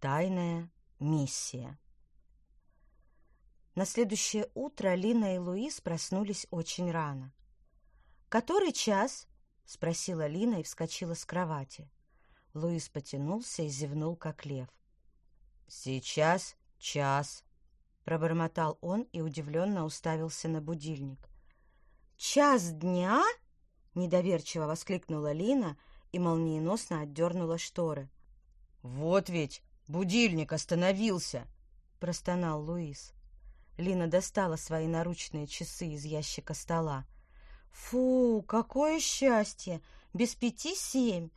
Тайная миссия. На следующее утро Лина и Луис проснулись очень рано. «Который час?» — спросила Лина и вскочила с кровати. Луис потянулся и зевнул, как лев. «Сейчас час», — пробормотал он и удивленно уставился на будильник. «Час дня?» — недоверчиво воскликнула Лина и молниеносно отдернула шторы. «Вот ведь будильник остановился!» — простонал Луис. Лина достала свои наручные часы из ящика стола. «Фу, какое счастье! Без пяти семь!»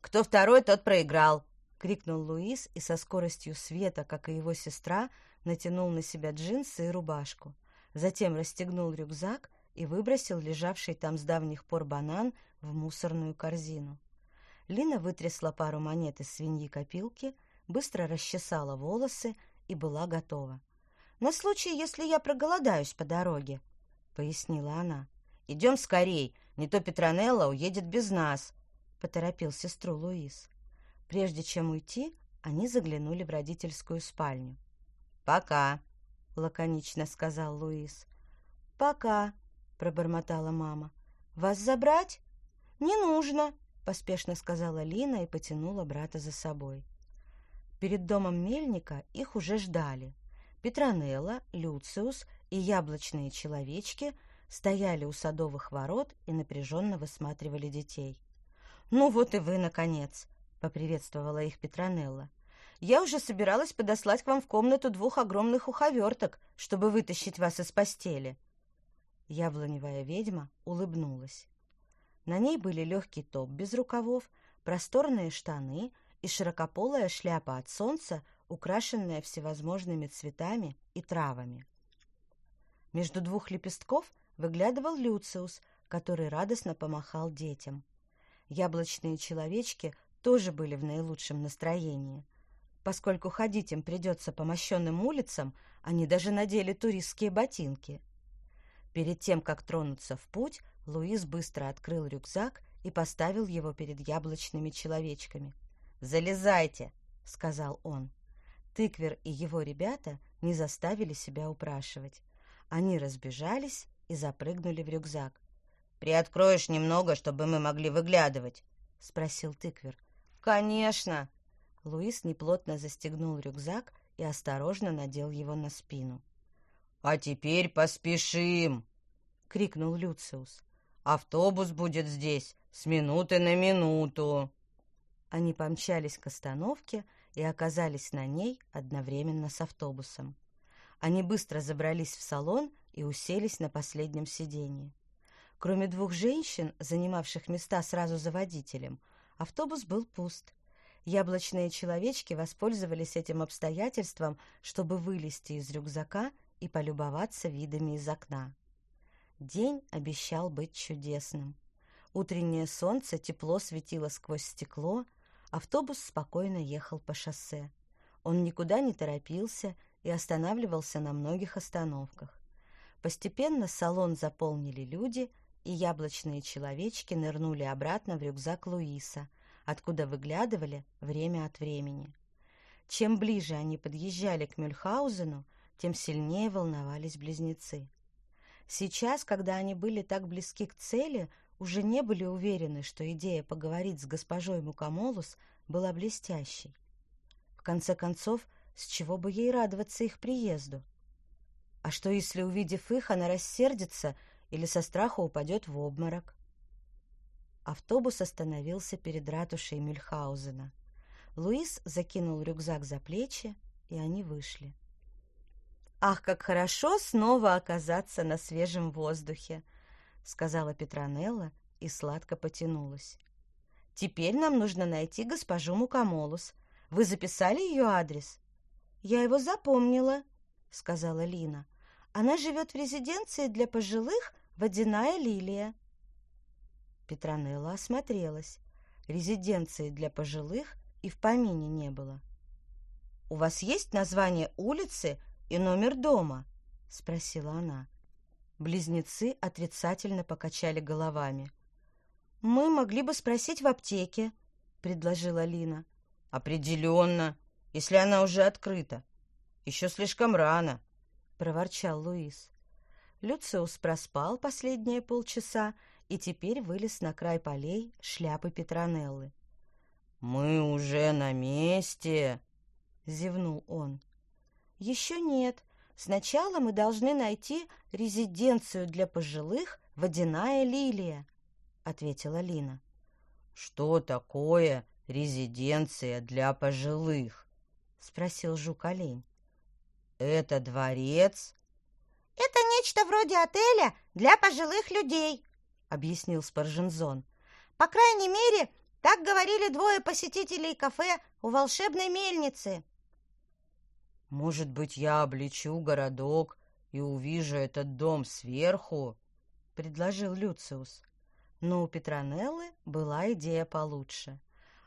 «Кто второй, тот проиграл!» — крикнул Луис и со скоростью света, как и его сестра, натянул на себя джинсы и рубашку. Затем расстегнул рюкзак и выбросил лежавший там с давних пор банан в мусорную корзину. Лина вытрясла пару монет из свиньи-копилки, быстро расчесала волосы и была готова. «На случай, если я проголодаюсь по дороге», — пояснила она. «Идем скорей, не то Петронелла уедет без нас», — поторопил сестру Луис. Прежде чем уйти, они заглянули в родительскую спальню. «Пока», — лаконично сказал Луис. «Пока», — пробормотала мама. «Вас забрать?» «Не нужно», — поспешно сказала Лина и потянула брата за собой. Перед домом мельника их уже ждали. Петронелла, Люциус и яблочные человечки стояли у садовых ворот и напряженно высматривали детей. «Ну вот и вы, наконец!» — поприветствовала их Петронелла. «Я уже собиралась подослать к вам в комнату двух огромных уховерток, чтобы вытащить вас из постели». Яблоневая ведьма улыбнулась. На ней были легкий топ без рукавов, просторные штаны и широкополая шляпа от солнца, украшенная всевозможными цветами и травами. Между двух лепестков выглядывал Люциус, который радостно помахал детям. Яблочные человечки тоже были в наилучшем настроении. Поскольку ходить им придется по мощенным улицам, они даже надели туристские ботинки. Перед тем, как тронуться в путь, Луис быстро открыл рюкзак и поставил его перед яблочными человечками. «Залезайте!» — сказал он. Тыквер и его ребята не заставили себя упрашивать. Они разбежались и запрыгнули в рюкзак. «Приоткроешь немного, чтобы мы могли выглядывать?» — спросил Тыквер. «Конечно!» Луис неплотно застегнул рюкзак и осторожно надел его на спину. «А теперь поспешим!» — крикнул Люциус. «Автобус будет здесь с минуты на минуту!» Они помчались к остановке и оказались на ней одновременно с автобусом. Они быстро забрались в салон и уселись на последнем сиденье. Кроме двух женщин, занимавших места сразу за водителем, автобус был пуст. Яблочные человечки воспользовались этим обстоятельством, чтобы вылезти из рюкзака и полюбоваться видами из окна. День обещал быть чудесным. Утреннее солнце тепло светило сквозь стекло, автобус спокойно ехал по шоссе. Он никуда не торопился и останавливался на многих остановках. Постепенно салон заполнили люди, и яблочные человечки нырнули обратно в рюкзак Луиса, откуда выглядывали время от времени. Чем ближе они подъезжали к Мюльхаузену, тем сильнее волновались близнецы. Сейчас, когда они были так близки к цели, уже не были уверены, что идея поговорить с госпожой Мукамолус была блестящей. В конце концов, с чего бы ей радоваться их приезду? А что, если, увидев их, она рассердится или со страха упадет в обморок? Автобус остановился перед ратушей Мюльхаузена. Луис закинул рюкзак за плечи, и они вышли. «Ах, как хорошо снова оказаться на свежем воздухе!» — сказала Петронелла и сладко потянулась. «Теперь нам нужно найти госпожу Мукамолус. Вы записали ее адрес?» «Я его запомнила», — сказала Лина. «Она живет в резиденции для пожилых «Водяная лилия». Петронелла осмотрелась. Резиденции для пожилых и в помине не было. «У вас есть название улицы и номер дома?» — спросила она. Близнецы отрицательно покачали головами. «Мы могли бы спросить в аптеке», — предложила Лина. «Определенно», если она уже открыта? Еще слишком рано, — проворчал Луис. Люциус проспал последние полчаса и теперь вылез на край полей шляпы Петронеллы. «Мы уже на месте!» — зевнул он. «Еще нет. Сначала мы должны найти резиденцию для пожилых «Водяная лилия», — ответила Лина. «Что такое резиденция для пожилых?» — спросил жук-олень. «Это дворец?» «Это нечто вроде отеля для пожилых людей», — объяснил Спаржензон. «По крайней мере, так говорили двое посетителей кафе у волшебной мельницы». «Может быть, я облечу городок и увижу этот дом сверху?» — предложил Люциус. Но у Петронеллы была идея получше.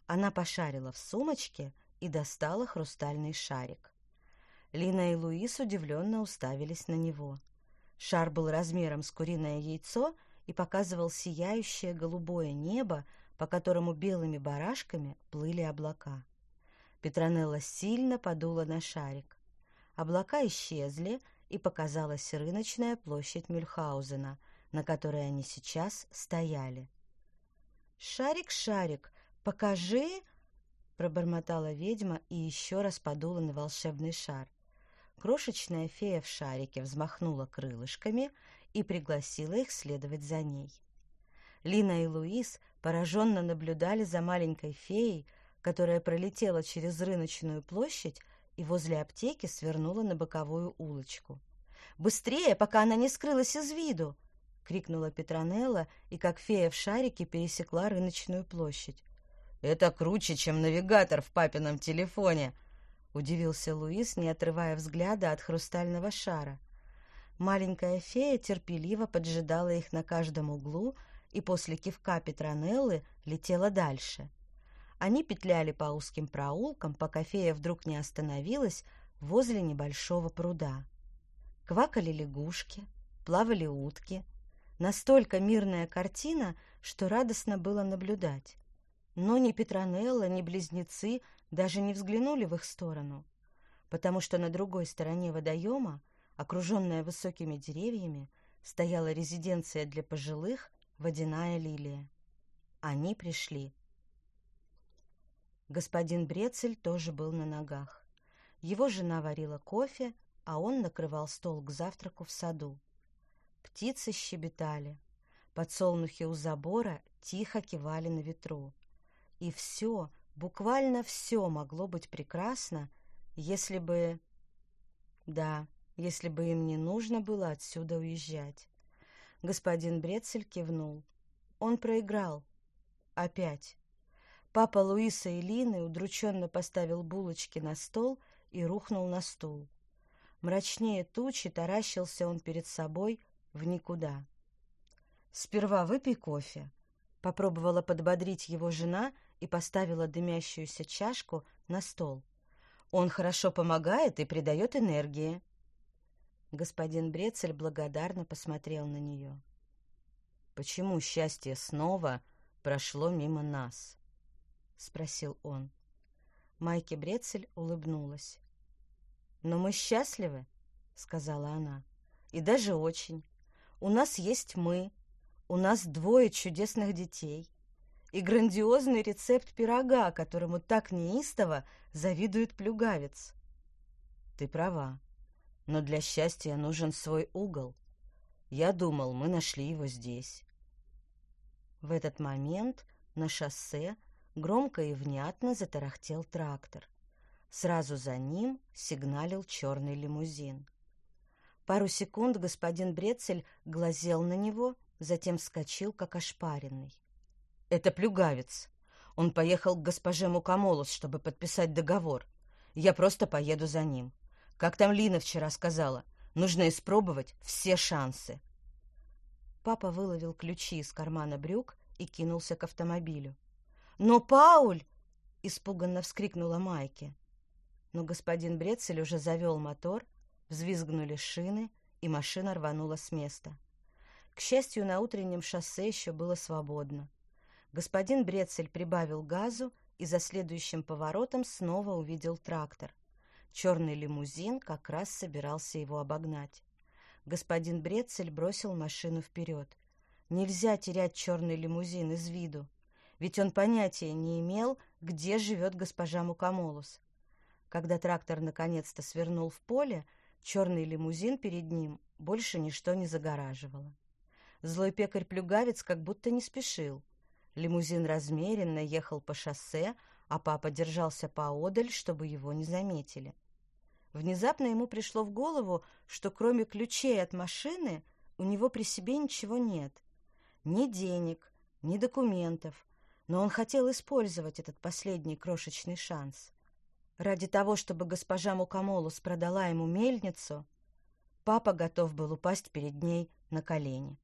Она пошарила в сумочке и достала хрустальный шарик. Лина и Луис удивленно уставились на него. Шар был размером с куриное яйцо и показывал сияющее голубое небо, по которому белыми барашками плыли облака. Петронелла сильно подула на шарик. Облака исчезли, и показалась рыночная площадь Мюльхаузена, на которой они сейчас стояли. «Шарик, шарик, покажи!» — пробормотала ведьма и еще раз подула на волшебный шар. Крошечная фея в шарике взмахнула крылышками и пригласила их следовать за ней. Лина и Луис пораженно наблюдали за маленькой феей, которая пролетела через рыночную площадь и возле аптеки свернула на боковую улочку. «Быстрее, пока она не скрылась из виду!» — крикнула Петронелла и, как фея в шарике, пересекла рыночную площадь. «Это круче, чем навигатор в папином телефоне!» — удивился Луис, не отрывая взгляда от хрустального шара. Маленькая фея терпеливо поджидала их на каждом углу — и после кивка Петронеллы летела дальше. Они петляли по узким проулкам, пока фея вдруг не остановилась возле небольшого пруда. Квакали лягушки, плавали утки. Настолько мирная картина, что радостно было наблюдать. Но ни Петронелла, ни близнецы даже не взглянули в их сторону, потому что на другой стороне водоема, окруженная высокими деревьями, стояла резиденция для пожилых водяная лилия. Они пришли. Господин Брецель тоже был на ногах. Его жена варила кофе, а он накрывал стол к завтраку в саду. Птицы щебетали. Подсолнухи у забора тихо кивали на ветру. И все, буквально все могло быть прекрасно, если бы... Да, если бы им не нужно было отсюда уезжать. Господин Брецель кивнул. Он проиграл. Опять. Папа Луиса и Лины удрученно поставил булочки на стол и рухнул на стул. Мрачнее тучи таращился он перед собой в никуда. «Сперва выпей кофе», — попробовала подбодрить его жена и поставила дымящуюся чашку на стол. «Он хорошо помогает и придает энергии». Господин Брецель благодарно посмотрел на нее. «Почему счастье снова прошло мимо нас?» — спросил он. Майки Брецель улыбнулась. «Но мы счастливы», — сказала она, — «и даже очень. У нас есть мы, у нас двое чудесных детей и грандиозный рецепт пирога, которому так неистово завидует плюгавец». «Ты права», но для счастья нужен свой угол. Я думал, мы нашли его здесь. В этот момент на шоссе громко и внятно затарахтел трактор. Сразу за ним сигналил черный лимузин. Пару секунд господин Брецель глазел на него, затем вскочил, как ошпаренный. «Это плюгавец. Он поехал к госпоже Мукамолос, чтобы подписать договор. Я просто поеду за ним. Как там Лина вчера сказала, нужно испробовать все шансы. Папа выловил ключи из кармана брюк и кинулся к автомобилю. «Но Пауль!» — испуганно вскрикнула Майки. Но господин Брецель уже завел мотор, взвизгнули шины, и машина рванула с места. К счастью, на утреннем шоссе еще было свободно. Господин Брецель прибавил газу и за следующим поворотом снова увидел трактор. Черный лимузин как раз собирался его обогнать. Господин Брецель бросил машину вперед. Нельзя терять черный лимузин из виду, ведь он понятия не имел, где живет госпожа Мукамолус. Когда трактор наконец-то свернул в поле, черный лимузин перед ним больше ничто не загораживало. Злой пекарь-плюгавец как будто не спешил. Лимузин размеренно ехал по шоссе, а папа держался поодаль, чтобы его не заметили. Внезапно ему пришло в голову, что кроме ключей от машины у него при себе ничего нет. Ни денег, ни документов, но он хотел использовать этот последний крошечный шанс. Ради того, чтобы госпожа Мукамолус продала ему мельницу, папа готов был упасть перед ней на колени.